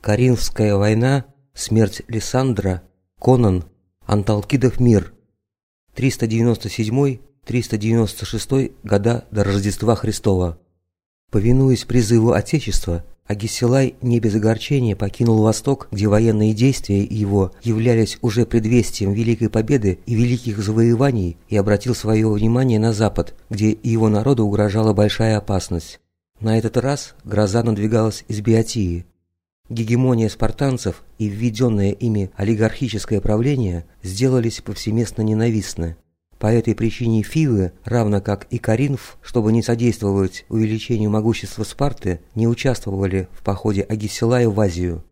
Каринфская война, смерть Лиссандра, Конан, Анталкидов мир. 397-396 года до Рождества Христова. Повинуясь призыву Отечества, Агисилай не без огорчения покинул Восток, где военные действия его являлись уже предвестием Великой Победы и великих завоеваний, и обратил свое внимание на Запад, где его народу угрожала большая опасность. На этот раз гроза надвигалась из Биотии. Гегемония спартанцев и введенное ими олигархическое правление сделались повсеместно ненавистны. По этой причине Фивы, равно как и Каринф, чтобы не содействовать увеличению могущества Спарты, не участвовали в походе Агисилая в Азию.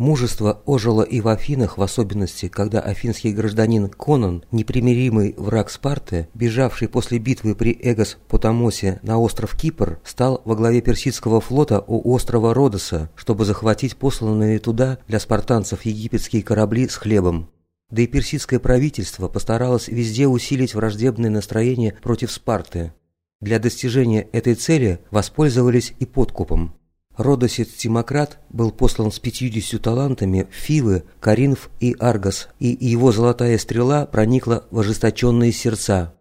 Мужество ожило и в Афинах, в особенности, когда афинский гражданин Конан, непримиримый враг Спарты, бежавший после битвы при Эгос-Потамосе на остров Кипр, стал во главе персидского флота у острова Родоса, чтобы захватить посланные туда для спартанцев египетские корабли с хлебом. Да и персидское правительство постаралось везде усилить враждебное настроение против Спарты. Для достижения этой цели воспользовались и подкупом. Родосец Тимократ был послан с пятьюдесятью талантами в Фивы, Каринф и Аргос, и его золотая стрела проникла в ожесточенные сердца.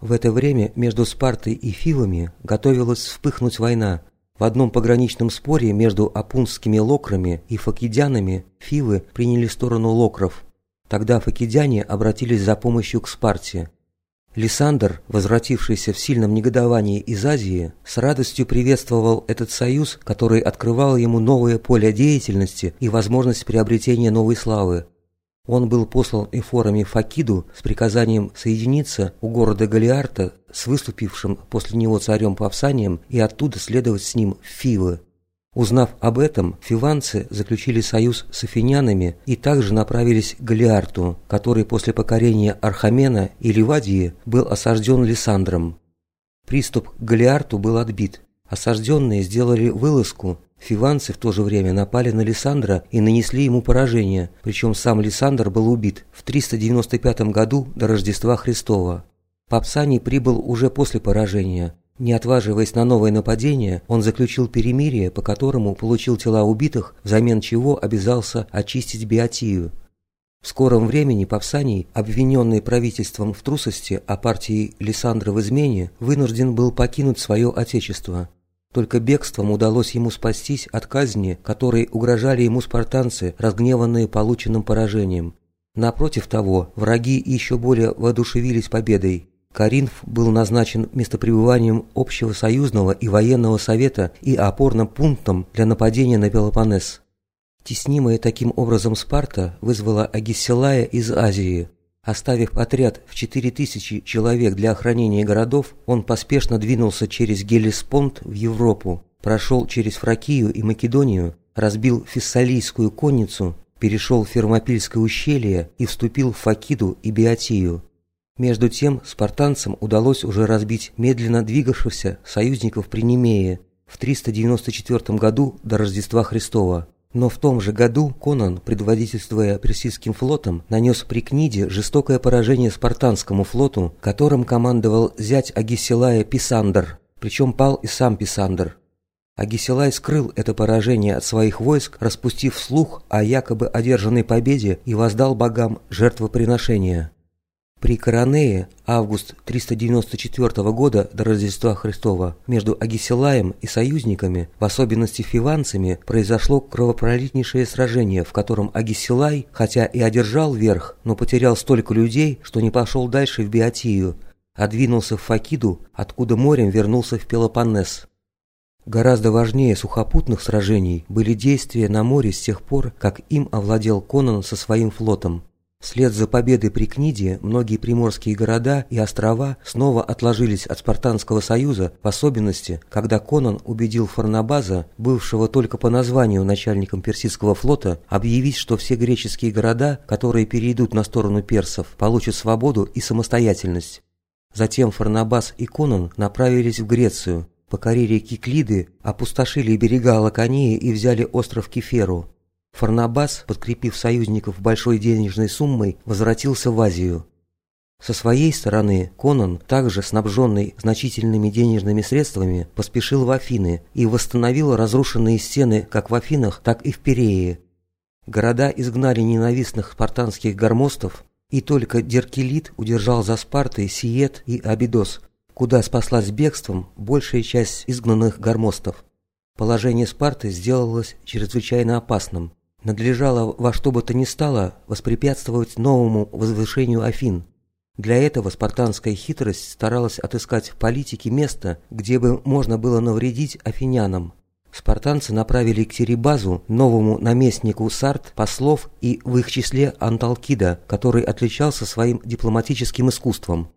В это время между Спартой и Фивами готовилась вспыхнуть война. В одном пограничном споре между апунскими локрами и факидянами Фивы приняли сторону локров. Тогда факидяне обратились за помощью к Спарте. Лисандр, возвратившийся в сильном негодовании из Азии, с радостью приветствовал этот союз, который открывал ему новое поле деятельности и возможность приобретения новой славы. Он был послан эфорами Факиду с приказанием соединиться у города Галиарта с выступившим после него царем Павсанием и оттуда следовать с ним в Фивы. Узнав об этом, фиванцы заключили союз с афинянами и также направились к Галиарту, который после покорения Архамена и Ливадии был осажден Лиссандром. Приступ к Галиарту был отбит. Осажденные сделали вылазку, фиванцы в то же время напали на Лиссандра и нанесли ему поражение, причем сам Лиссандр был убит в 395 году до Рождества Христова. Папсаний прибыл уже после поражения, не отваживаясь на новое нападение, он заключил перемирие, по которому получил тела убитых, взамен чего обязался очистить Биотию. В скором времени Павсаний, обвиненный правительством в трусости, а партией Лиссандра в измене, вынужден был покинуть свое отечество. Только бегством удалось ему спастись от казни, которой угрожали ему спартанцы, разгневанные полученным поражением. Напротив того, враги еще более воодушевились победой. Каринф был назначен местопребыванием общего союзного и военного совета и опорным пунктом для нападения на Пелопоннес. Теснимая таким образом Спарта вызвала Агиссилая из Азии. Оставив отряд в 4000 человек для охранения городов, он поспешно двинулся через Гелеспонд в Европу, прошел через Фракию и Македонию, разбил Фессалийскую конницу, перешел в Фермопильское ущелье и вступил в Факиду и Биотию. Между тем спартанцам удалось уже разбить медленно двигавшихся союзников при Немее в 394 году до Рождества Христова. Но в том же году Конан, предводительствуя персидским флотом, нанес при Книде жестокое поражение спартанскому флоту, которым командовал зять Агисилая Писандр, причем пал и сам Писандр. Агисилай скрыл это поражение от своих войск, распустив слух о якобы одержанной победе и воздал богам жертвоприношения. При Коронее, август 394 года до Рождества Христова, между Агисилаем и союзниками, в особенности фиванцами, произошло кровопролитнейшее сражение, в котором Агисилай, хотя и одержал верх, но потерял столько людей, что не пошел дальше в Биотию, а двинулся в Факиду, откуда морем вернулся в Пелопоннес. Гораздо важнее сухопутных сражений были действия на море с тех пор, как им овладел Конан со своим флотом. Вслед за победой при Книде многие приморские города и острова снова отложились от Спартанского союза, в особенности, когда Конан убедил Фарнабаза, бывшего только по названию начальником персидского флота, объявить, что все греческие города, которые перейдут на сторону персов, получат свободу и самостоятельность. Затем Фарнабаз и Конан направились в Грецию, покорили Киклиды, опустошили берега Лаконии и взяли остров Кеферу. Фарнабас, подкрепив союзников большой денежной суммой, возвратился в Азию. Со своей стороны Конан, также снабженный значительными денежными средствами, поспешил в Афины и восстановил разрушенные стены как в Афинах, так и в Перее. Города изгнали ненавистных спартанских гармостов, и только Деркелит удержал за Спартой Сиет и Абидос, куда спаслась бегством большая часть изгнанных гармостов. Положение Спарты сделалось чрезвычайно опасным. Надлежало во что бы то ни стало воспрепятствовать новому возвышению Афин – для этого спартанская хитрость старалась отыскать в политике место, где бы можно было навредить афинянам. Спартанцы направили к Теребазу, новому наместнику Сарт, послов и в их числе Анталкида, который отличался своим дипломатическим искусством.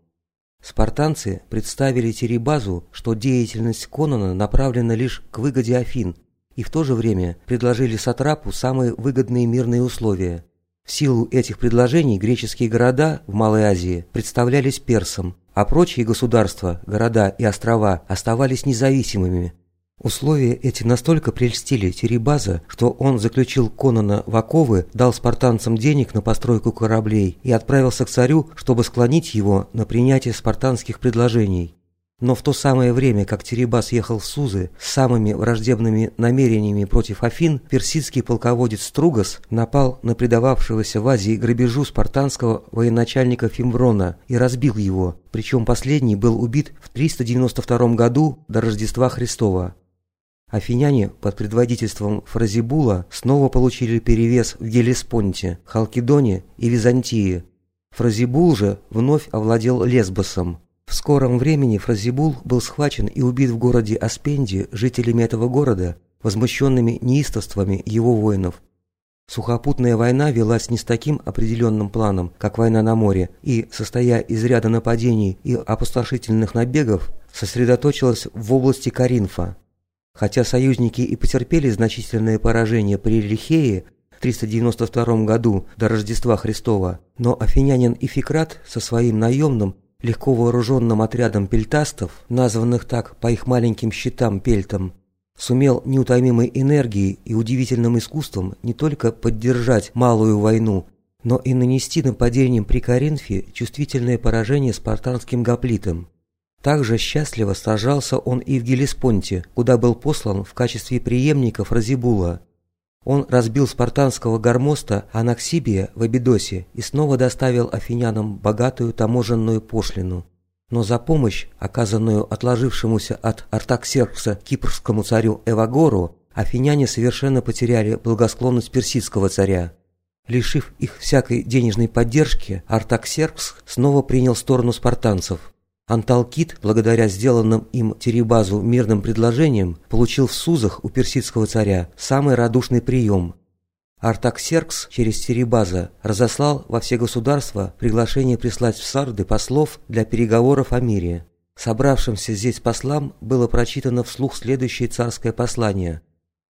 Спартанцы представили Теребазу, что деятельность Конона направлена лишь к выгоде Афин, и в то же время предложили Сатрапу самые выгодные мирные условия – в силу этих предложений греческие города в Малой Азии представлялись персам, а прочие государства, города и острова оставались независимыми. Условия эти настолько прельстили Теребаза, что он заключил Конона оковы, дал спартанцам денег на постройку кораблей и отправился к царю, чтобы склонить его на принятие спартанских предложений. Но в то самое время, как Теребас ехал в Сузы с самыми враждебными намерениями против Афин, персидский полководец Стругас напал на предававшегося в Азии грабежу спартанского военачальника Фимврона и разбил его, причем последний был убит в 392 году до Рождества Христова. Афиняне под предводительством Фразибула снова получили перевес в Гелеспонте, Халкидоне и Византии. Фразибул же вновь овладел Лесбосом, в скором времени Фразибул был схвачен и убит в городе Аспенди жителями этого города, возмущенными неистовствами его воинов. Сухопутная война велась не с таким определенным планом, как война на море, и, состоя из ряда нападений и опустошительных набегов, сосредоточилась в области Каринфа. Хотя союзники и потерпели значительное поражение при Рихее в 392 году до Рождества Христова, но афинянин Ификрат со своим наемным легко вооруженным отрядом пельтастов, названных так по их маленьким щитам пельтом, сумел неутомимой энергией и удивительным искусством не только поддержать малую войну, но и нанести нападением при Коринфе чувствительное поражение спартанским гоплитам. Также счастливо сражался он и в Гелеспонте, куда был послан в качестве преемников Разибула – он разбил спартанского гармоста Анаксибия в Абидосе и снова доставил афинянам богатую таможенную пошлину. Но за помощь, оказанную отложившемуся от Артаксеркса кипрскому царю Эвагору, афиняне совершенно потеряли благосклонность персидского царя. Лишив их всякой денежной поддержки, Артаксеркс снова принял сторону спартанцев. Анталкит, благодаря сделанным им Теребазу мирным предложениям, получил в Сузах у персидского царя самый радушный прием. Артаксеркс через Теребаза разослал во все государства приглашение прислать в Сарды послов для переговоров о мире. Собравшимся здесь послам было прочитано вслух следующее царское послание.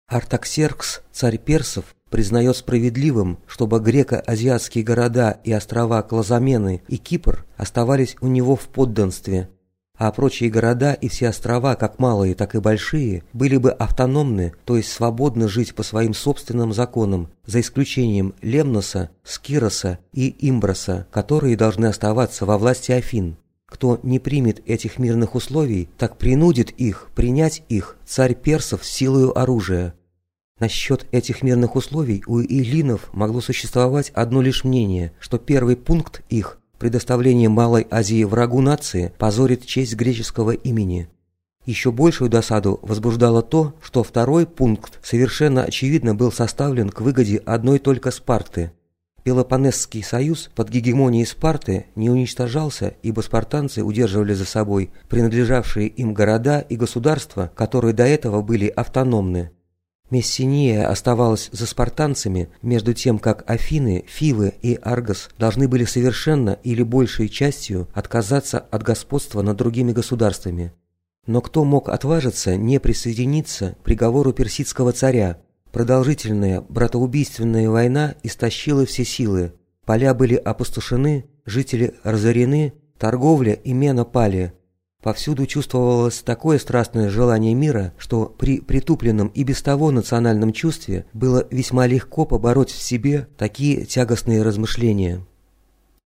Артаксеркс, царь персов, признает справедливым, чтобы греко-азиатские города и острова Клазамены и Кипр оставались у него в подданстве, а прочие города и все острова, как малые, так и большие, были бы автономны, то есть свободно жить по своим собственным законам, за исключением Лемноса, Скироса и Имброса, которые должны оставаться во власти Афин. Кто не примет этих мирных условий, так принудит их принять их царь персов силою оружия, Насчет этих мирных условий у Илинов могло существовать одно лишь мнение, что первый пункт их предоставление Малой Азии врагу нации позорит честь греческого имени. Еще большую досаду возбуждало то, что второй пункт совершенно очевидно был составлен к выгоде одной только Спарты. Пелопонесский союз под гегемонией Спарты не уничтожался, ибо спартанцы удерживали за собой принадлежавшие им города и государства, которые до этого были автономны. Мессиния оставалась за спартанцами, между тем как Афины, Фивы и Аргос должны были совершенно или большей частью отказаться от господства над другими государствами. Но кто мог отважиться не присоединиться к приговору персидского царя? Продолжительная братоубийственная война истощила все силы. Поля были опустошены, жители разорены, торговля и мена пали – Повсюду чувствовалось такое страстное желание мира, что при притупленном и без того национальном чувстве было весьма легко побороть в себе такие тягостные размышления.